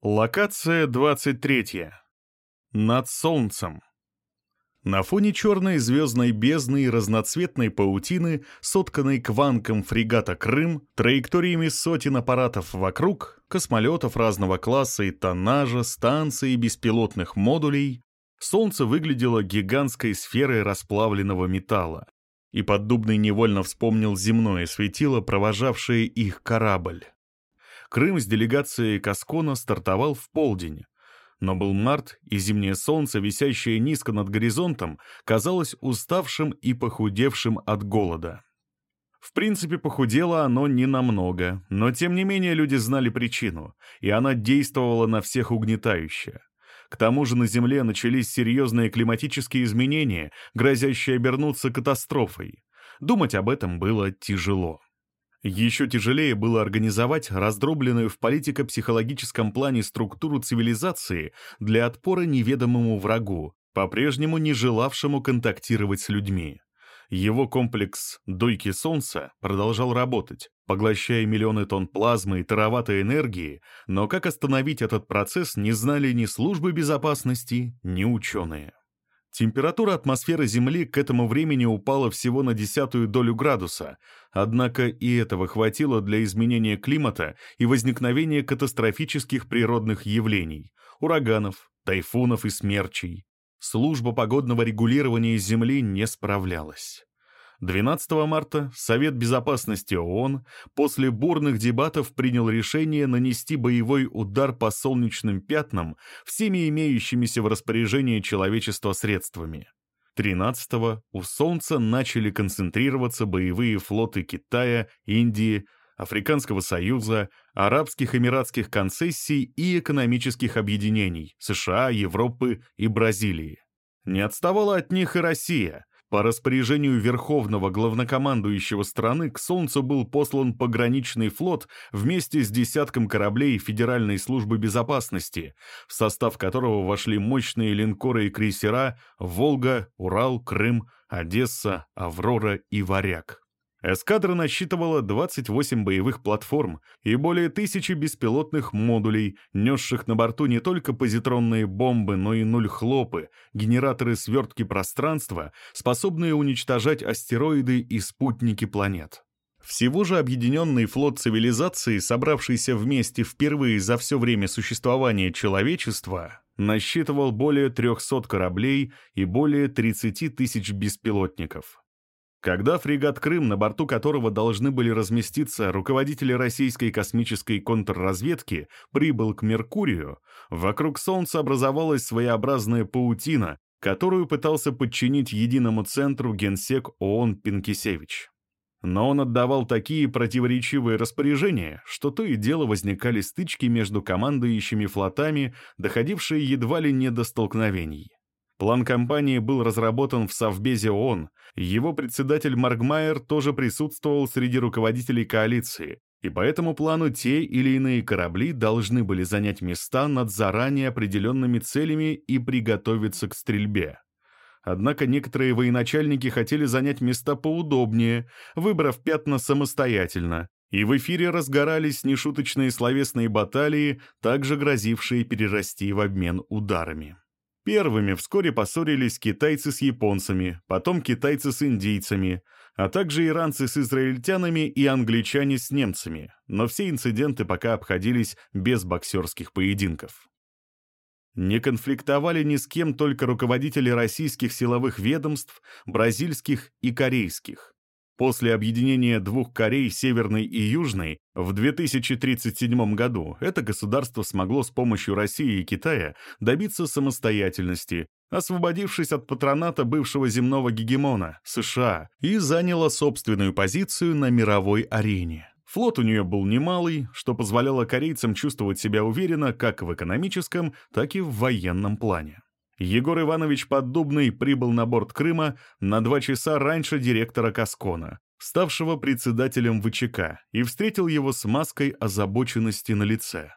Локация 23. Над Солнцем. На фоне черной звездной бездны и разноцветной паутины, сотканной кванком фрегата «Крым», траекториями сотен аппаратов вокруг, космолетов разного класса и тоннажа, станций беспилотных модулей, Солнце выглядело гигантской сферой расплавленного металла, и Поддубный невольно вспомнил земное светило, провожавшее их корабль. Крым с делегацией Каскона стартовал в полдень. Но был март, и зимнее солнце, висящее низко над горизонтом, казалось уставшим и похудевшим от голода. В принципе, похудело оно не намного, но тем не менее люди знали причину, и она действовала на всех угнетающе. К тому же на Земле начались серьезные климатические изменения, грозящие обернуться катастрофой. Думать об этом было тяжело. Еще тяжелее было организовать раздробленную в политико-психологическом плане структуру цивилизации для отпора неведомому врагу, по-прежнему не желавшему контактировать с людьми. Его комплекс «Дойки Солнца» продолжал работать, поглощая миллионы тонн плазмы и тераватты энергии, но как остановить этот процесс не знали ни службы безопасности, ни ученые. Температура атмосферы Земли к этому времени упала всего на десятую долю градуса, однако и этого хватило для изменения климата и возникновения катастрофических природных явлений – ураганов, тайфунов и смерчей. Служба погодного регулирования Земли не справлялась. 12 марта Совет Безопасности ООН после бурных дебатов принял решение нанести боевой удар по солнечным пятнам всеми имеющимися в распоряжении человечества средствами. 13-го у Солнца начали концентрироваться боевые флоты Китая, Индии, Африканского Союза, Арабских Эмиратских концессий и экономических объединений США, Европы и Бразилии. Не отставала от них и Россия, по распоряжению Верховного главнокомандующего страны к Солнцу был послан пограничный флот вместе с десятком кораблей Федеральной службы безопасности, в состав которого вошли мощные линкоры и крейсера «Волга», «Урал», «Крым», «Одесса», «Аврора» и «Варяг». Эскадра насчитывала 28 боевых платформ и более тысячи беспилотных модулей, несших на борту не только позитронные бомбы, но и нуль-хлопы, генераторы свертки пространства, способные уничтожать астероиды и спутники планет. Всего же объединенный флот цивилизации, собравшийся вместе впервые за все время существования человечества, насчитывал более 300 кораблей и более 30 тысяч беспилотников. Когда фрегат «Крым», на борту которого должны были разместиться руководители российской космической контрразведки, прибыл к Меркурию, вокруг Солнца образовалась своеобразная паутина, которую пытался подчинить единому центру генсек ООН Пинкисевич. Но он отдавал такие противоречивые распоряжения, что то и дело возникали стычки между командующими флотами, доходившие едва ли не до столкновений. План кампании был разработан в Совбезе ООН, его председатель Маргмайер тоже присутствовал среди руководителей коалиции, и по этому плану те или иные корабли должны были занять места над заранее определенными целями и приготовиться к стрельбе. Однако некоторые военачальники хотели занять места поудобнее, выбрав пятна самостоятельно, и в эфире разгорались нешуточные словесные баталии, также грозившие перерасти в обмен ударами. Первыми вскоре поссорились китайцы с японцами, потом китайцы с индийцами, а также иранцы с израильтянами и англичане с немцами, но все инциденты пока обходились без боксерских поединков. Не конфликтовали ни с кем только руководители российских силовых ведомств, бразильских и корейских. После объединения двух Корей, Северной и Южной, в 2037 году это государство смогло с помощью России и Китая добиться самостоятельности, освободившись от патроната бывшего земного гегемона, США, и заняло собственную позицию на мировой арене. Флот у нее был немалый, что позволяло корейцам чувствовать себя уверенно как в экономическом, так и в военном плане. Егор Иванович Поддубный прибыл на борт Крыма на два часа раньше директора Каскона, ставшего председателем ВЧК, и встретил его с маской озабоченности на лице.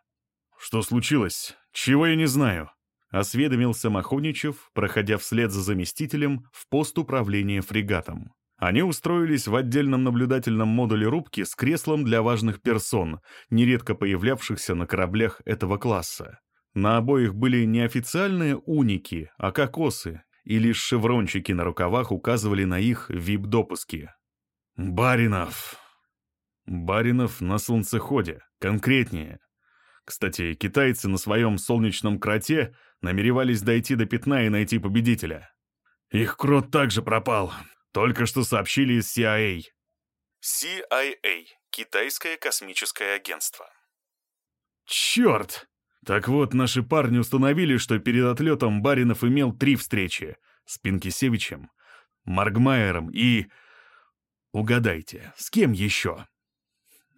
«Что случилось? Чего я не знаю?» — осведомился Махоничев, проходя вслед за заместителем в пост управления фрегатом. Они устроились в отдельном наблюдательном модуле рубки с креслом для важных персон, нередко появлявшихся на кораблях этого класса. На обоих были не официальные уники, а кокосы, и лишь шеврончики на рукавах указывали на их вип-допуски. «Баринов!» «Баринов на солнцеходе, конкретнее», кстати, китайцы на своем солнечном кроте намеревались дойти до пятна и найти победителя. Их крот также пропал. Только что сообщили из CIA. CIA — Китайское космическое агентство. Черт! Так вот, наши парни установили, что перед отлетом Баринов имел три встречи с Пинкисевичем, Маргмайером и... Угадайте, с кем еще?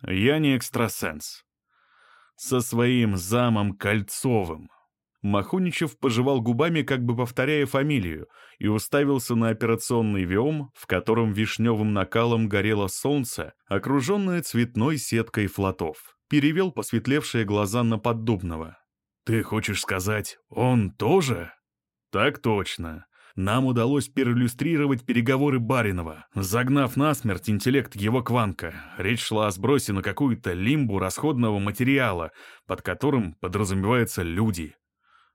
Я не экстрасенс со своим замом Кольцовым. Махуничев пожевал губами, как бы повторяя фамилию, и уставился на операционный виом, в котором вишневым накалом горело солнце, окруженное цветной сеткой флотов. Перевел посветлевшие глаза на Поддубного. «Ты хочешь сказать, он тоже?» «Так точно. Нам удалось переиллюстрировать переговоры Баринова, загнав насмерть интеллект его кванка. Речь шла о сбросе на какую-то лимбу расходного материала, под которым подразумеваются люди.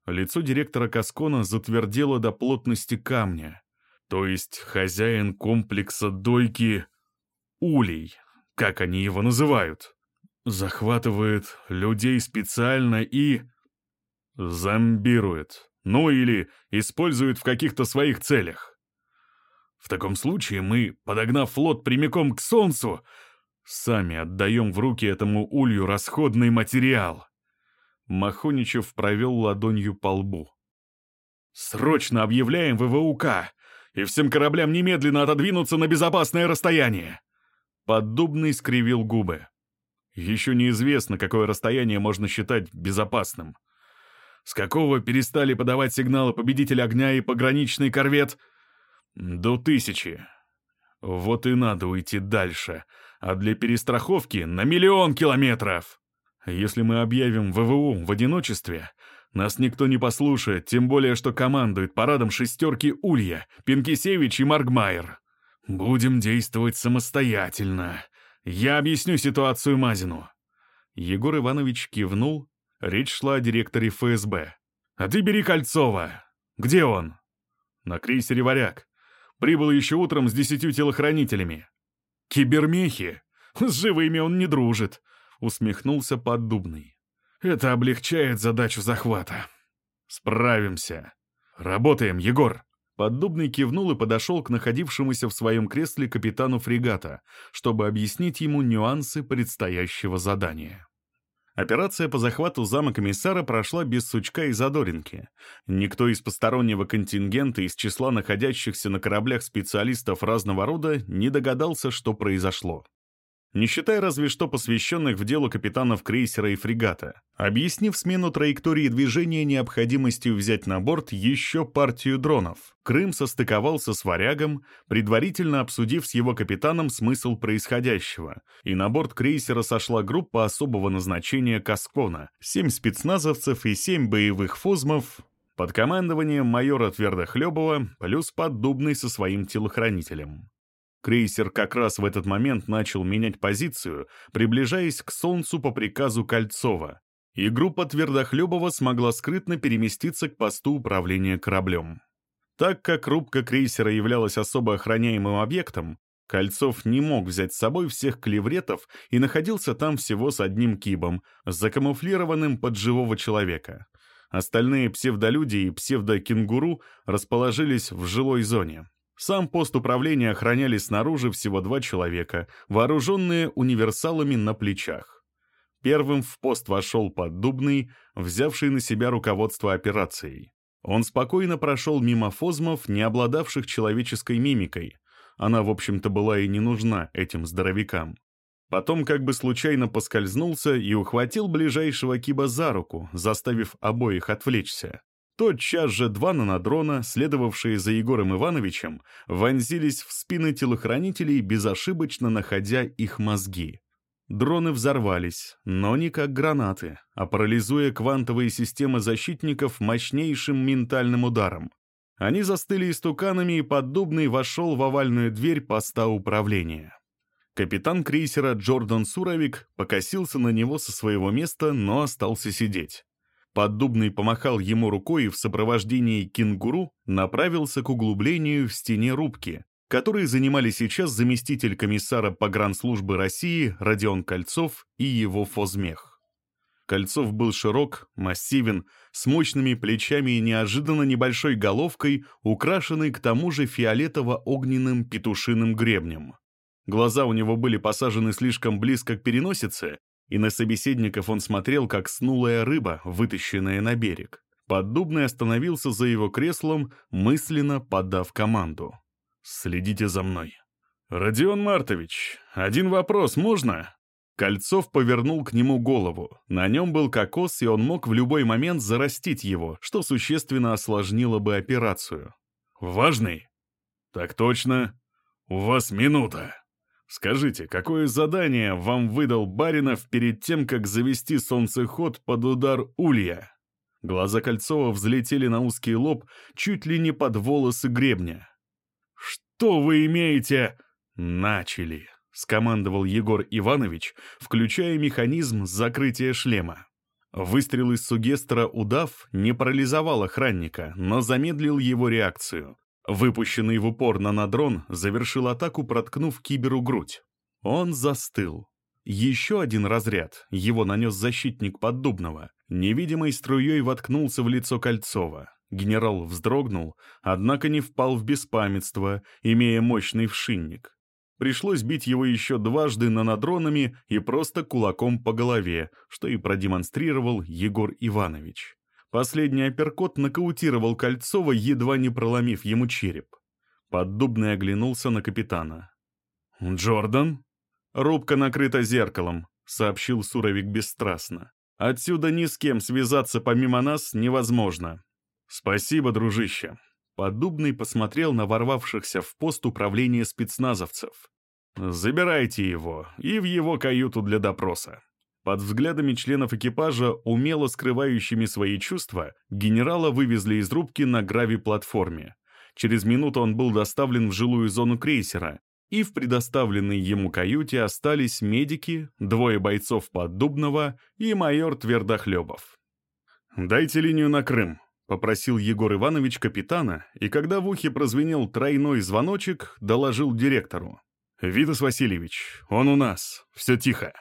Лицо директора Каскона затвердело до плотности камня. То есть хозяин комплекса дойки Улей, как они его называют, захватывает людей специально и... зомбирует ну или используют в каких-то своих целях. В таком случае мы, подогнав флот прямиком к Солнцу, сами отдаем в руки этому улью расходный материал. Махоничев провел ладонью по лбу. «Срочно объявляем ВВУК, и всем кораблям немедленно отодвинуться на безопасное расстояние!» Поддубный скривил губы. Еще неизвестно, какое расстояние можно считать безопасным. С какого перестали подавать сигналы победитель огня и пограничный корвет? До тысячи. Вот и надо уйти дальше, а для перестраховки на миллион километров. Если мы объявим ВВУ в одиночестве, нас никто не послушает, тем более, что командует парадом шестерки Улья, Пинкисевич и Маргмайер. Будем действовать самостоятельно. Я объясню ситуацию Мазину. Егор Иванович кивнул Речь шла о директоре ФСБ. «А ты бери Кольцова. Где он?» «На крейсере «Варяг». Прибыл еще утром с десятью телохранителями». «Кибермехи? С живыми он не дружит», — усмехнулся Поддубный. «Это облегчает задачу захвата». «Справимся. Работаем, Егор». Поддубный кивнул и подошел к находившемуся в своем кресле капитану фрегата, чтобы объяснить ему нюансы предстоящего задания. Операция по захвату зама комиссара прошла без сучка и задоринки. Никто из постороннего контингента из числа находящихся на кораблях специалистов разного рода не догадался, что произошло не считая разве что посвященных в дело капитанов крейсера и фрегата, объяснив смену траектории движения необходимостью взять на борт еще партию дронов. Крым состыковался с «Варягом», предварительно обсудив с его капитаном смысл происходящего, и на борт крейсера сошла группа особого назначения «Каскона» — семь спецназовцев и семь боевых фозмов под командованием майора Твердохлебова плюс поддубный со своим телохранителем. Крейсер как раз в этот момент начал менять позицию, приближаясь к Солнцу по приказу Кольцова, и группа Твердохлебова смогла скрытно переместиться к посту управления кораблем. Так как рубка крейсера являлась особо охраняемым объектом, Кольцов не мог взять с собой всех клевретов и находился там всего с одним кибом, закамуфлированным под живого человека. Остальные псевдолюди и псевдокенгуру расположились в жилой зоне. Сам пост управления охраняли снаружи всего два человека, вооруженные универсалами на плечах. Первым в пост вошел Поддубный, взявший на себя руководство операцией. Он спокойно прошел мимо фозмов, не обладавших человеческой мимикой. Она, в общем-то, была и не нужна этим здоровякам. Потом как бы случайно поскользнулся и ухватил ближайшего киба за руку, заставив обоих отвлечься. Тотчас же два нанодрона, следовавшие за Егором Ивановичем, вонзились в спины телохранителей, безошибочно находя их мозги. Дроны взорвались, но не как гранаты, а парализуя квантовые системы защитников мощнейшим ментальным ударом. Они застыли истуканами, и поддубный вошел в овальную дверь поста управления. Капитан крейсера Джордан Суровик покосился на него со своего места, но остался сидеть. Поддубный помахал ему рукой и в сопровождении кенгуру направился к углублению в стене рубки, которые занимали сейчас заместитель комиссара погранслужбы России Родион Кольцов и его фозмех. Кольцов был широк, массивен, с мощными плечами и неожиданно небольшой головкой, украшенной к тому же фиолетово-огненным петушиным гребнем. Глаза у него были посажены слишком близко к переносице, и на собеседников он смотрел, как снулая рыба, вытащенная на берег. Поддубный остановился за его креслом, мысленно подав команду. «Следите за мной». «Родион Мартович, один вопрос можно?» Кольцов повернул к нему голову. На нем был кокос, и он мог в любой момент зарастить его, что существенно осложнило бы операцию. «Важный?» «Так точно. У вас минута». Скажите, какое задание вам выдал Баринов перед тем, как завести солнцеход под удар улья? Глаза Кольцова взлетели на узкий лоб чуть ли не под волосы гребня. «Что вы имеете?» «Начали», — скомандовал Егор Иванович, включая механизм закрытия шлема. Выстрел из сугестра «Удав» не парализовал охранника, но замедлил его реакцию. Выпущенный в упор нанодрон завершил атаку, проткнув киберу грудь. Он застыл. Еще один разряд, его нанес защитник Поддубного, невидимой струей воткнулся в лицо Кольцова. Генерал вздрогнул, однако не впал в беспамятство, имея мощный вшинник. Пришлось бить его еще дважды нанодронами и просто кулаком по голове, что и продемонстрировал Егор Иванович. Последний апперкот нокаутировал Кольцова, едва не проломив ему череп. Поддубный оглянулся на капитана. «Джордан?» «Рубка накрыта зеркалом», — сообщил Суровик бесстрастно. «Отсюда ни с кем связаться помимо нас невозможно». «Спасибо, дружище». Поддубный посмотрел на ворвавшихся в пост управления спецназовцев. «Забирайте его и в его каюту для допроса». Под взглядами членов экипажа, умело скрывающими свои чувства, генерала вывезли из рубки на грави-платформе. Через минуту он был доставлен в жилую зону крейсера, и в предоставленной ему каюте остались медики, двое бойцов Поддубного и майор Твердохлебов. «Дайте линию на Крым», — попросил Егор Иванович капитана, и когда в ухе прозвенел тройной звоночек, доложил директору. «Витас Васильевич, он у нас, все тихо».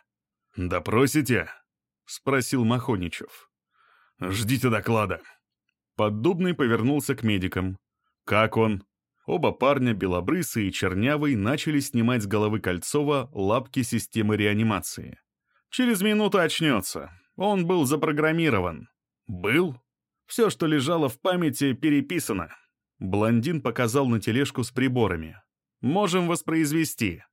«Допросите?» — спросил Махоничев. «Ждите доклада». Поддубный повернулся к медикам. «Как он?» Оба парня, белобрысый и чернявый, начали снимать с головы Кольцова лапки системы реанимации. «Через минуту очнется. Он был запрограммирован». «Был?» «Все, что лежало в памяти, переписано». Блондин показал на тележку с приборами. «Можем воспроизвести».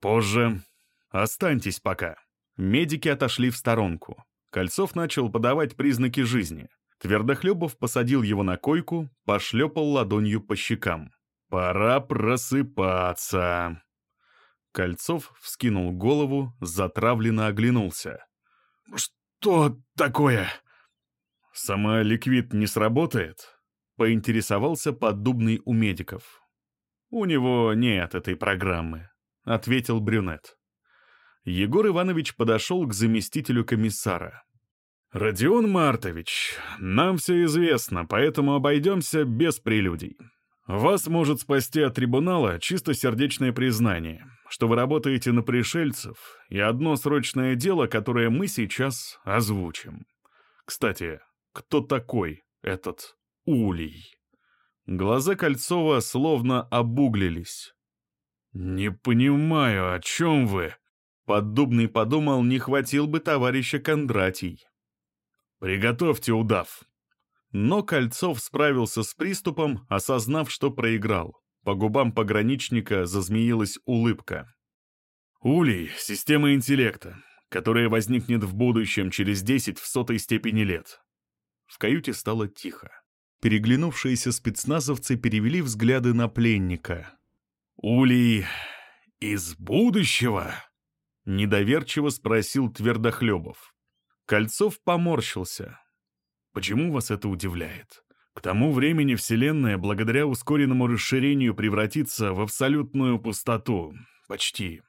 «Позже. Останьтесь пока». Медики отошли в сторонку. Кольцов начал подавать признаки жизни. Твердохлебов посадил его на койку, пошлепал ладонью по щекам. «Пора просыпаться!» Кольцов вскинул голову, затравленно оглянулся. «Что такое?» «Сама ликвид не сработает?» — поинтересовался поддубный у медиков. «У него нет этой программы», — ответил брюнет. Егор Иванович подошел к заместителю комиссара. «Родион Мартович, нам все известно, поэтому обойдемся без прелюдий. Вас может спасти от трибунала чистосердечное признание, что вы работаете на пришельцев, и одно срочное дело, которое мы сейчас озвучим. Кстати, кто такой этот Улей?» Глаза Кольцова словно обуглились. «Не понимаю, о чем вы?» Поддубный подумал, не хватил бы товарища Кондратий. «Приготовьте удав!» Но Кольцов справился с приступом, осознав, что проиграл. По губам пограничника зазмеилась улыбка. «Улей — система интеллекта, которая возникнет в будущем через десять в сотой степени лет». В каюте стало тихо. Переглянувшиеся спецназовцы перевели взгляды на пленника. «Улей из будущего?» Недоверчиво спросил Твердохлебов. Кольцов поморщился. «Почему вас это удивляет? К тому времени Вселенная благодаря ускоренному расширению превратится в абсолютную пустоту. Почти.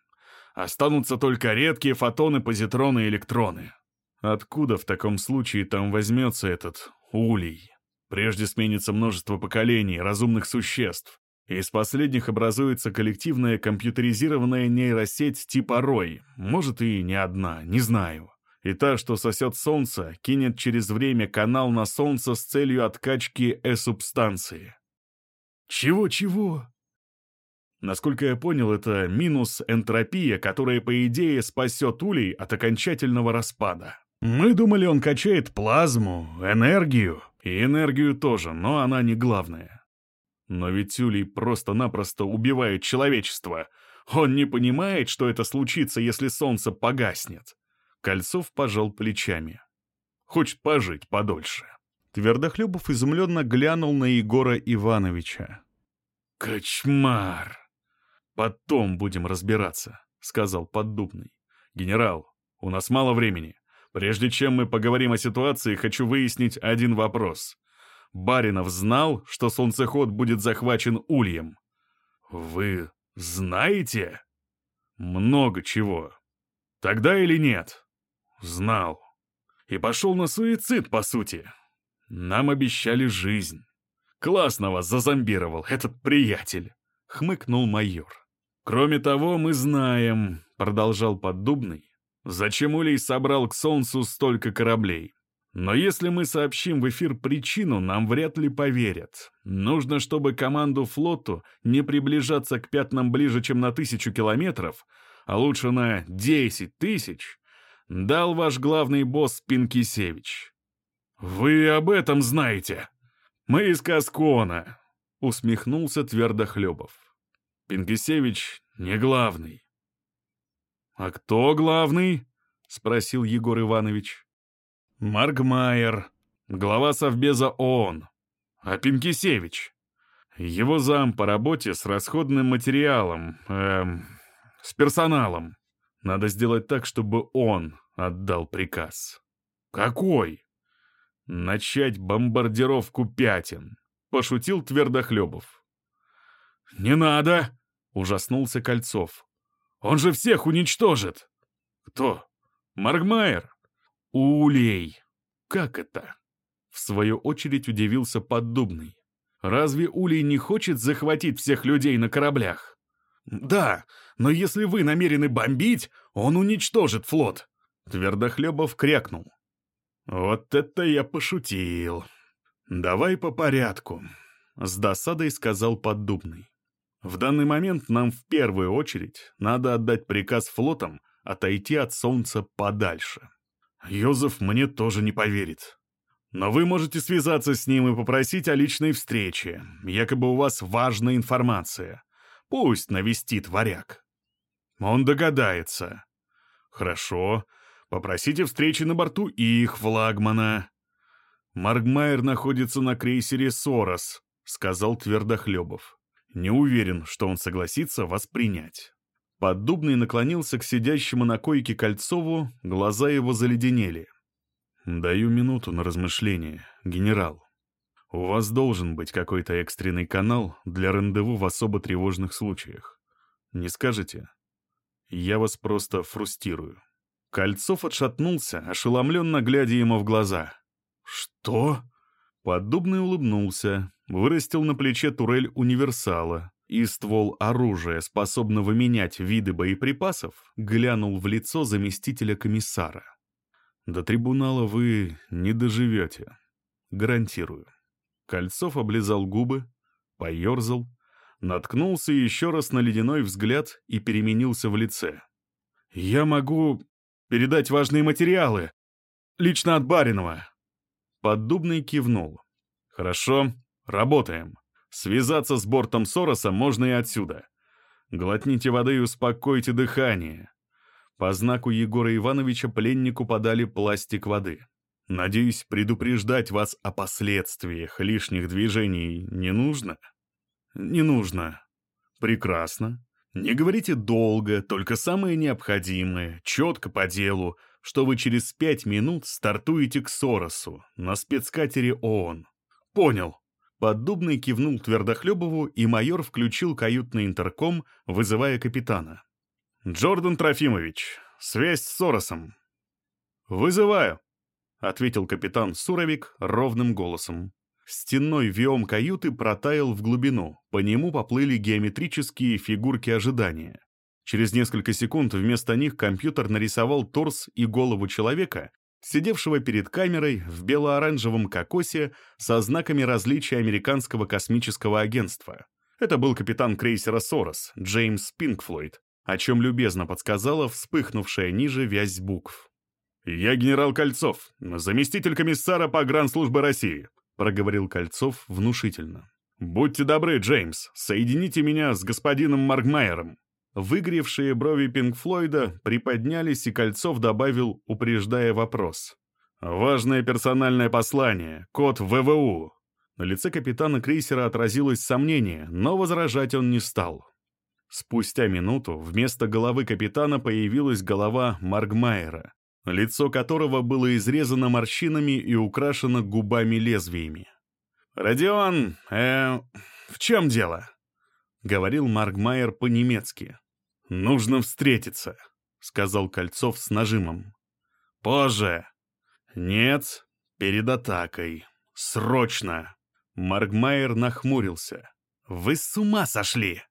Останутся только редкие фотоны, позитроны и электроны. Откуда в таком случае там возьмется этот улей? Прежде сменится множество поколений, разумных существ. Из последних образуется коллективная компьютеризированная нейросеть типа Рой. Может и не одна, не знаю. И та, что сосет солнце, кинет через время канал на солнце с целью откачки э-субстанции. Чего-чего? Насколько я понял, это минус энтропия, которая, по идее, спасет улей от окончательного распада. Мы думали, он качает плазму, энергию. И энергию тоже, но она не главная. Но ведь Улей просто-напросто убивает человечество. Он не понимает, что это случится, если солнце погаснет. Кольцов пожал плечами. Хочет пожить подольше. Твердохлебов изумленно глянул на Егора Ивановича. «Кочмар! Потом будем разбираться», — сказал Поддубный. «Генерал, у нас мало времени. Прежде чем мы поговорим о ситуации, хочу выяснить один вопрос. Баринов знал, что солнцеход будет захвачен ульем. Вы знаете? Много чего. Тогда или нет? Знал. И пошел на суицид, по сути. Нам обещали жизнь. Классно вас зазомбировал этот приятель, хмыкнул майор. Кроме того, мы знаем, продолжал Поддубный, зачем Улей собрал к Солнцу столько кораблей. Но если мы сообщим в эфир причину, нам вряд ли поверят. Нужно, чтобы команду флоту не приближаться к пятнам ближе, чем на тысячу километров, а лучше на десять тысяч, дал ваш главный босс Пинкисевич. «Вы об этом знаете?» «Мы из Каскона», — усмехнулся Твердохлебов. «Пинкисевич не главный». «А кто главный?» — спросил Егор Иванович. Маргмайер, глава Совбеза ООН, а Пинкисевич, его зам по работе с расходным материалом, эм, с персоналом. Надо сделать так, чтобы он отдал приказ. Какой? Начать бомбардировку пятен, пошутил Твердохлебов. Не надо, ужаснулся Кольцов. Он же всех уничтожит. Кто? Маргмайер? Улей. Как это? В свою очередь удивился Поддубный. Разве Улей не хочет захватить всех людей на кораблях? Да, но если вы намерены бомбить, он уничтожит флот. Твердохлебов крякнул. Вот это я пошутил. Давай по порядку, с досадой сказал Поддубный. В данный момент нам в первую очередь надо отдать приказ флотам отойти от Солнца подальше. Йозеф мне тоже не поверит. Но вы можете связаться с ним и попросить о личной встрече. Якобы у вас важная информация. Пусть навестит варяг. Он догадается. Хорошо. Попросите встречи на борту их флагмана. Маргмайер находится на крейсере «Сорос», — сказал Твердохлебов. Не уверен, что он согласится вас принять. Поддубный наклонился к сидящему на койке Кольцову, глаза его заледенели. «Даю минуту на размышление, генерал. У вас должен быть какой-то экстренный канал для рандеву в особо тревожных случаях. Не скажете? Я вас просто фрустирую». Кольцов отшатнулся, ошеломленно глядя ему в глаза. «Что?» Поддубный улыбнулся, вырастил на плече турель универсала, и ствол оружия, способного менять виды боеприпасов, глянул в лицо заместителя комиссара. «До трибунала вы не доживете. Гарантирую». Кольцов облизал губы, поерзал, наткнулся еще раз на ледяной взгляд и переменился в лице. «Я могу передать важные материалы. Лично от Баринова». Поддубный кивнул. «Хорошо, работаем. Связаться с бортом Сороса можно и отсюда. Глотните воды и успокойте дыхание. По знаку Егора Ивановича пленнику подали пластик воды. Надеюсь, предупреждать вас о последствиях лишних движений не нужно? Не нужно. Прекрасно. Не говорите долго, только самое необходимое, четко по делу, что вы через пять минут стартуете к Соросу на спецкатере ООН. Понял. Поддубный кивнул Твердохлебову, и майор включил каютный интерком, вызывая капитана. «Джордан Трофимович, связь с Соросом». «Вызываю», — ответил капитан Суровик ровным голосом. Стенной виом каюты протаял в глубину, по нему поплыли геометрические фигурки ожидания. Через несколько секунд вместо них компьютер нарисовал торс и голову человека, сидевшего перед камерой в бело-оранжевом кокосе со знаками различия американского космического агентства. Это был капитан крейсера «Сорос» Джеймс Пинкфлойд, о чем любезно подсказала вспыхнувшая ниже вязь букв. «Я генерал Кольцов, заместитель комиссара по гранслужбе России», проговорил Кольцов внушительно. «Будьте добры, Джеймс, соедините меня с господином Маргмайером». Выгревшие брови Пинк Флойда приподнялись, и Кольцов добавил, упреждая вопрос. «Важное персональное послание. Код ВВУ». На лице капитана крейсера отразилось сомнение, но возражать он не стал. Спустя минуту вместо головы капитана появилась голова Маргмайера, лицо которого было изрезано морщинами и украшено губами-лезвиями. «Родион, э, в чем дело?» — говорил Маргмайер по-немецки. «Нужно встретиться», — сказал Кольцов с нажимом. «Позже». «Нет, перед атакой. Срочно». Маргмайер нахмурился. «Вы с ума сошли!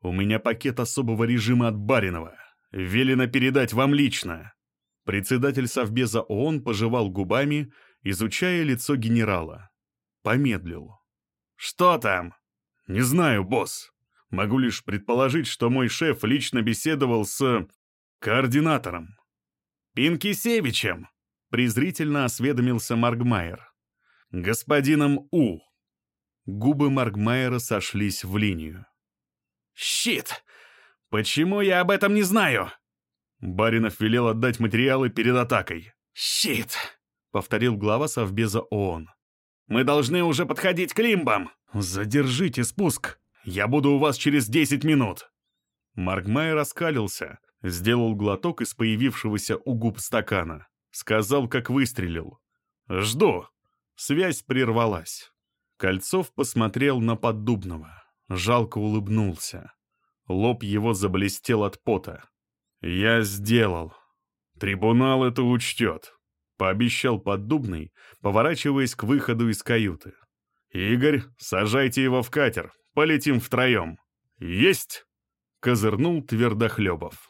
У меня пакет особого режима от Баринова. Велено передать вам лично». Председатель Совбеза ООН пожевал губами, изучая лицо генерала. Помедлил. «Что там?» «Не знаю, босс. Могу лишь предположить, что мой шеф лично беседовал с... координатором. «Пинкисевичем!» — презрительно осведомился Маргмайер. «Господином У». Губы Маргмайера сошлись в линию. «Щит! Почему я об этом не знаю?» Баринов велел отдать материалы перед атакой. «Щит!» — повторил глава Совбеза ООН. «Мы должны уже подходить к лимбам!» «Задержите спуск!» Я буду у вас через десять минут!» Маргмай раскалился, сделал глоток из появившегося у губ стакана. Сказал, как выстрелил. «Жду!» Связь прервалась. Кольцов посмотрел на Поддубного. Жалко улыбнулся. Лоб его заблестел от пота. «Я сделал. Трибунал это учтет», — пообещал Поддубный, поворачиваясь к выходу из каюты. «Игорь, сажайте его в катер, Полетим втроем». «Есть!» — козырнул Твердохлебов.